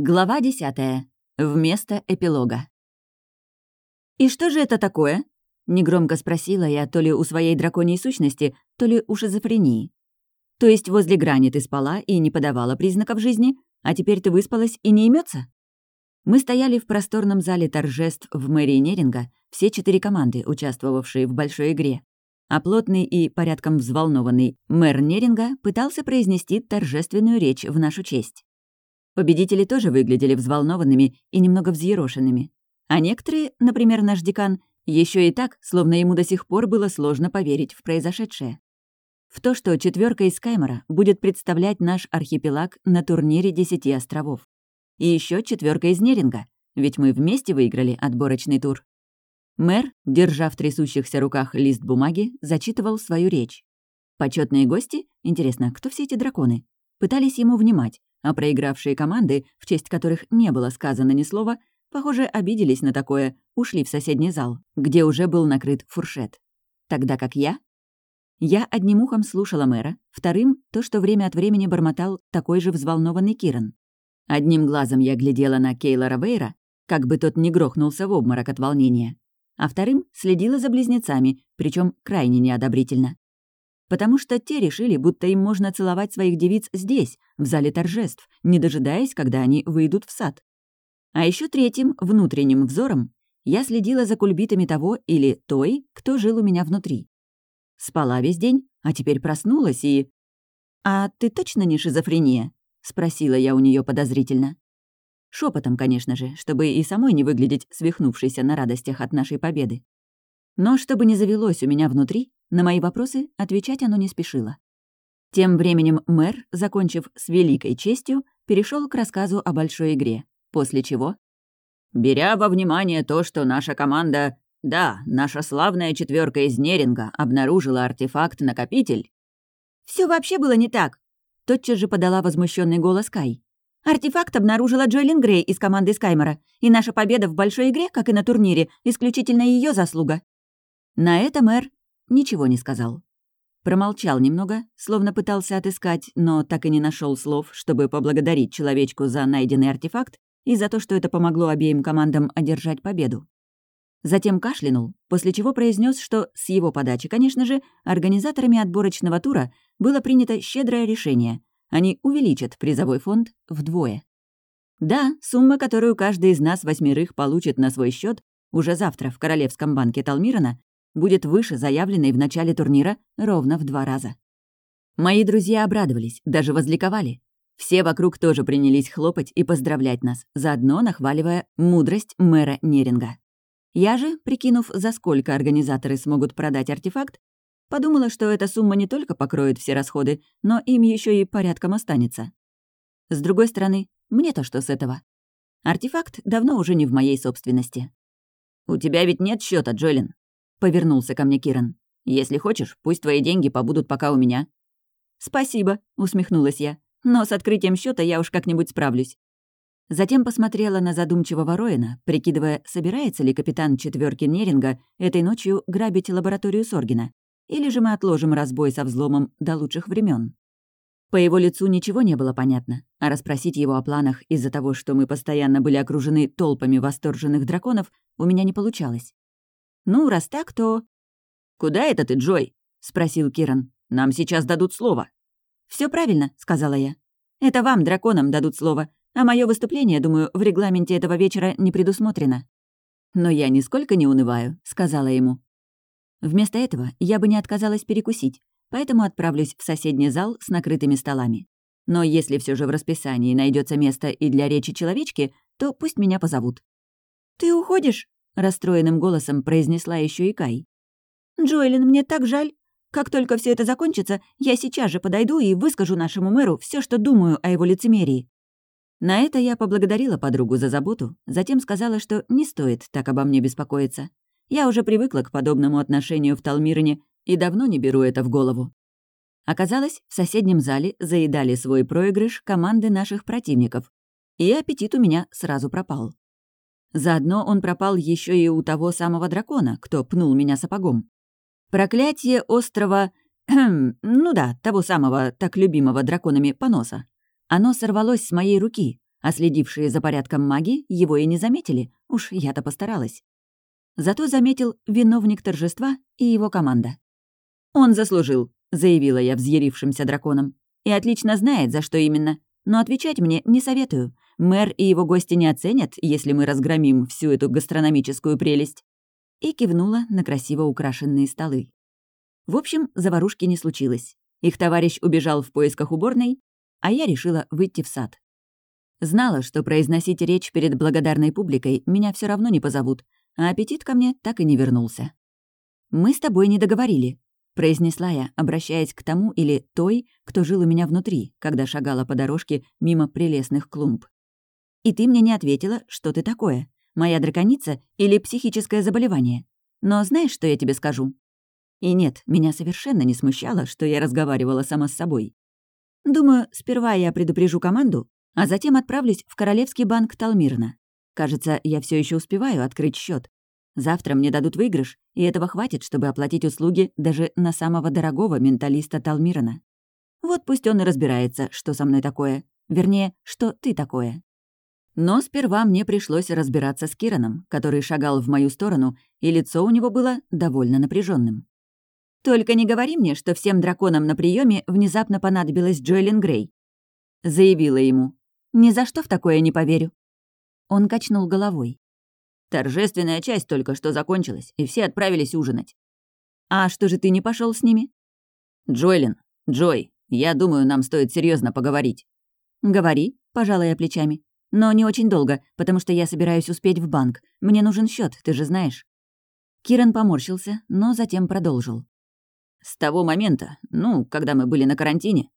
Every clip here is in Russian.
Глава десятая. Вместо эпилога. «И что же это такое?» — негромко спросила я то ли у своей драконьей сущности, то ли у шизофрении. «То есть возле грани ты спала и не подавала признаков жизни, а теперь ты выспалась и не имется? Мы стояли в просторном зале торжеств в мэрии Неринга, все четыре команды, участвовавшие в большой игре. А плотный и порядком взволнованный мэр Неринга пытался произнести торжественную речь в нашу честь. Победители тоже выглядели взволнованными и немного взъерошенными. А некоторые, например, наш декан, еще и так, словно ему до сих пор было сложно поверить в произошедшее. В то, что четверка из Каймора будет представлять наш архипелаг на турнире Десяти островов. И еще четверка из Неринга, ведь мы вместе выиграли отборочный тур. Мэр, держа в трясущихся руках лист бумаги, зачитывал свою речь. Почетные гости, интересно, кто все эти драконы, пытались ему внимать, а проигравшие команды, в честь которых не было сказано ни слова, похоже, обиделись на такое, ушли в соседний зал, где уже был накрыт фуршет. Тогда как я... Я одним ухом слушала мэра, вторым — то, что время от времени бормотал такой же взволнованный Киран. Одним глазом я глядела на Кейлора Вейра, как бы тот не грохнулся в обморок от волнения, а вторым следила за близнецами, причем крайне неодобрительно потому что те решили, будто им можно целовать своих девиц здесь, в зале торжеств, не дожидаясь, когда они выйдут в сад. А еще третьим, внутренним взором, я следила за кульбитами того или той, кто жил у меня внутри. Спала весь день, а теперь проснулась и... «А ты точно не шизофрения?» — спросила я у нее подозрительно. Шепотом, конечно же, чтобы и самой не выглядеть свихнувшейся на радостях от нашей победы. Но чтобы не завелось у меня внутри, на мои вопросы отвечать оно не спешило. Тем временем мэр, закончив с великой честью, перешел к рассказу о большой игре, после чего... «Беря во внимание то, что наша команда... Да, наша славная четверка из Неринга обнаружила артефакт-накопитель...» Все вообще было не так!» Тотчас же подала возмущенный голос Кай. «Артефакт обнаружила Джоэлин Грей из команды Скаймора, и наша победа в большой игре, как и на турнире, исключительно ее заслуга. На это мэр ничего не сказал. Промолчал немного, словно пытался отыскать, но так и не нашел слов, чтобы поблагодарить человечку за найденный артефакт и за то, что это помогло обеим командам одержать победу. Затем кашлянул, после чего произнес, что с его подачи, конечно же, организаторами отборочного тура было принято щедрое решение. Они увеличат призовой фонд вдвое. Да, сумма, которую каждый из нас восьмерых получит на свой счет уже завтра в Королевском банке Талмирана, будет выше заявленной в начале турнира ровно в два раза. Мои друзья обрадовались, даже возликовали. Все вокруг тоже принялись хлопать и поздравлять нас, заодно нахваливая мудрость мэра Неринга. Я же, прикинув, за сколько организаторы смогут продать артефакт, подумала, что эта сумма не только покроет все расходы, но им еще и порядком останется. С другой стороны, мне-то что с этого? Артефакт давно уже не в моей собственности. «У тебя ведь нет счета, Джолин?» — повернулся ко мне Киран. «Если хочешь, пусть твои деньги побудут пока у меня». «Спасибо», — усмехнулась я. «Но с открытием счета я уж как-нибудь справлюсь». Затем посмотрела на задумчивого Роина, прикидывая, собирается ли капитан четверки Неринга этой ночью грабить лабораторию Соргина, или же мы отложим разбой со взломом до лучших времен. По его лицу ничего не было понятно, а расспросить его о планах из-за того, что мы постоянно были окружены толпами восторженных драконов, у меня не получалось. Ну, раз так, то... «Куда это ты, Джой?» — спросил Киран. «Нам сейчас дадут слово». Все правильно», — сказала я. «Это вам, драконам, дадут слово, а мое выступление, думаю, в регламенте этого вечера не предусмотрено». «Но я нисколько не унываю», — сказала ему. Вместо этого я бы не отказалась перекусить, поэтому отправлюсь в соседний зал с накрытыми столами. Но если все же в расписании найдется место и для речи человечки, то пусть меня позовут. «Ты уходишь?» Расстроенным голосом произнесла еще и Кай. «Джоэлин, мне так жаль. Как только все это закончится, я сейчас же подойду и выскажу нашему мэру все, что думаю о его лицемерии». На это я поблагодарила подругу за заботу, затем сказала, что не стоит так обо мне беспокоиться. Я уже привыкла к подобному отношению в Талмирине и давно не беру это в голову. Оказалось, в соседнем зале заедали свой проигрыш команды наших противников, и аппетит у меня сразу пропал. Заодно он пропал еще и у того самого дракона, кто пнул меня сапогом. Проклятие острова... ну да, того самого, так любимого драконами поноса. Оно сорвалось с моей руки, а следившие за порядком маги его и не заметили, уж я-то постаралась. Зато заметил виновник торжества и его команда. «Он заслужил», — заявила я взъярившимся драконом. «И отлично знает, за что именно. Но отвечать мне не советую. Мэр и его гости не оценят, если мы разгромим всю эту гастрономическую прелесть». И кивнула на красиво украшенные столы. В общем, заварушки не случилось. Их товарищ убежал в поисках уборной, а я решила выйти в сад. Знала, что произносить речь перед благодарной публикой меня все равно не позовут, а аппетит ко мне так и не вернулся. «Мы с тобой не договорили», — произнесла я, обращаясь к тому или той, кто жил у меня внутри, когда шагала по дорожке мимо прелестных клумб. «И ты мне не ответила, что ты такое, моя драконица или психическое заболевание. Но знаешь, что я тебе скажу?» И нет, меня совершенно не смущало, что я разговаривала сама с собой. Думаю, сперва я предупрежу команду, а затем отправлюсь в Королевский банк Талмирна. Кажется, я все еще успеваю открыть счет. Завтра мне дадут выигрыш, и этого хватит, чтобы оплатить услуги даже на самого дорогого менталиста Талмирна. Вот пусть он и разбирается, что со мной такое. Вернее, что ты такое. Но сперва мне пришлось разбираться с Кираном, который шагал в мою сторону, и лицо у него было довольно напряженным. «Только не говори мне, что всем драконам на приеме внезапно понадобилась Джоэлин Грей», — заявила ему. «Ни за что в такое не поверю». Он качнул головой. «Торжественная часть только что закончилась, и все отправились ужинать». «А что же ты не пошел с ними?» «Джоэлин, Джой, я думаю, нам стоит серьезно поговорить». «Говори», — пожала я плечами. «Но не очень долго, потому что я собираюсь успеть в банк. Мне нужен счет, ты же знаешь». Киран поморщился, но затем продолжил. С того момента, ну, когда мы были на карантине.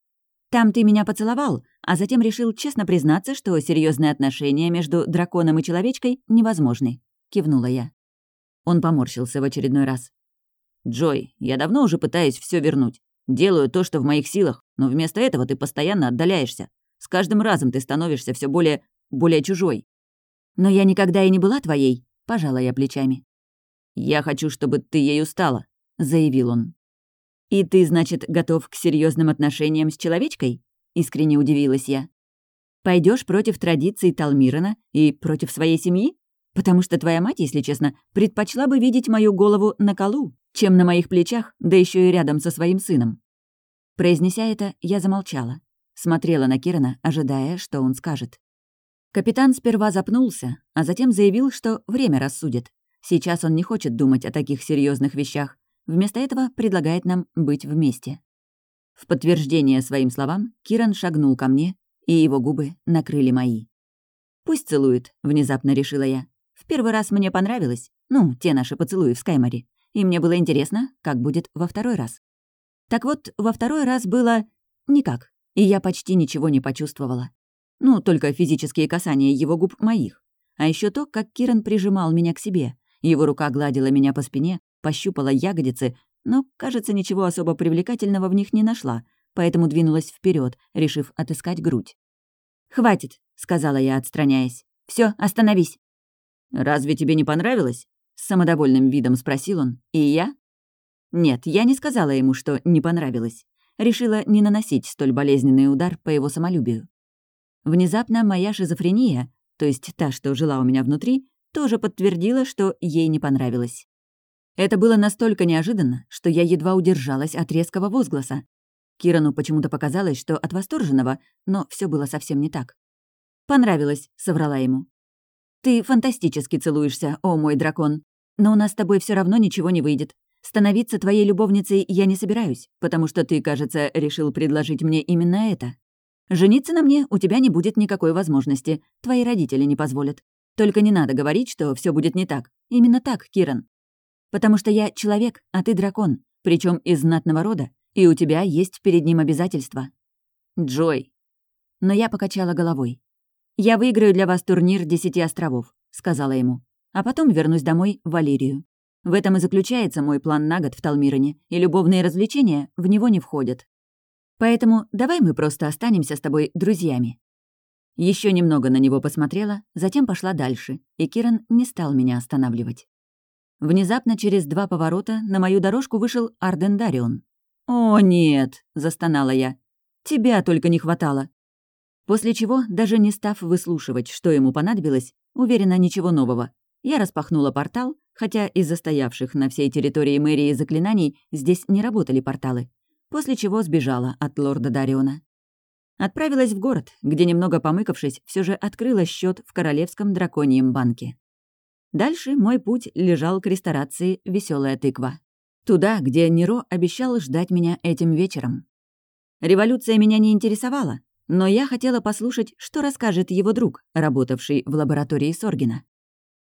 Там ты меня поцеловал, а затем решил честно признаться, что серьезные отношения между драконом и человечкой невозможны. Кивнула я. Он поморщился в очередной раз. «Джой, я давно уже пытаюсь все вернуть. Делаю то, что в моих силах, но вместо этого ты постоянно отдаляешься. С каждым разом ты становишься все более... более чужой. Но я никогда и не была твоей, пожала я плечами. «Я хочу, чтобы ты ею стала», — заявил он. «И ты, значит, готов к серьезным отношениям с человечкой?» — искренне удивилась я. Пойдешь против традиций Талмирана и против своей семьи? Потому что твоя мать, если честно, предпочла бы видеть мою голову на колу, чем на моих плечах, да еще и рядом со своим сыном». Произнеся это, я замолчала. Смотрела на Кирана, ожидая, что он скажет. Капитан сперва запнулся, а затем заявил, что время рассудит. Сейчас он не хочет думать о таких серьезных вещах, Вместо этого предлагает нам быть вместе. В подтверждение своим словам Киран шагнул ко мне, и его губы накрыли мои. «Пусть целует», — внезапно решила я. «В первый раз мне понравилось, ну, те наши поцелуи в Скайморе, и мне было интересно, как будет во второй раз». Так вот, во второй раз было никак, и я почти ничего не почувствовала. Ну, только физические касания его губ моих. А еще то, как Киран прижимал меня к себе. Его рука гладила меня по спине, пощупала ягодицы, но, кажется, ничего особо привлекательного в них не нашла, поэтому двинулась вперед, решив отыскать грудь. «Хватит», — сказала я, отстраняясь. Все, остановись». «Разве тебе не понравилось?» — с самодовольным видом спросил он. «И я?» Нет, я не сказала ему, что не понравилось. Решила не наносить столь болезненный удар по его самолюбию. Внезапно моя шизофрения, то есть та, что жила у меня внутри, тоже подтвердила, что ей не понравилось. Это было настолько неожиданно, что я едва удержалась от резкого возгласа. Кирану почему-то показалось, что от восторженного, но все было совсем не так. «Понравилось», — соврала ему. «Ты фантастически целуешься, о мой дракон. Но у нас с тобой все равно ничего не выйдет. Становиться твоей любовницей я не собираюсь, потому что ты, кажется, решил предложить мне именно это. Жениться на мне у тебя не будет никакой возможности, твои родители не позволят. Только не надо говорить, что все будет не так. Именно так, Киран. Потому что я человек, а ты дракон, причем из знатного рода, и у тебя есть перед ним обязательства. Джой. Но я покачала головой. «Я выиграю для вас турнир Десяти островов», — сказала ему. «А потом вернусь домой в Валерию. В этом и заключается мой план на год в Талмиране, и любовные развлечения в него не входят. Поэтому давай мы просто останемся с тобой друзьями». Еще немного на него посмотрела, затем пошла дальше, и Киран не стал меня останавливать. Внезапно через два поворота на мою дорожку вышел Арден Дарион. «О, нет!» — застонала я. «Тебя только не хватало!» После чего, даже не став выслушивать, что ему понадобилось, уверена, ничего нового, я распахнула портал, хотя из застоявших на всей территории мэрии заклинаний здесь не работали порталы, после чего сбежала от лорда Дариона. Отправилась в город, где, немного помыкавшись, все же открыла счет в Королевском драконьем банке. Дальше мой путь лежал к ресторации «Веселая тыква». Туда, где Неро обещал ждать меня этим вечером. Революция меня не интересовала, но я хотела послушать, что расскажет его друг, работавший в лаборатории Соргина.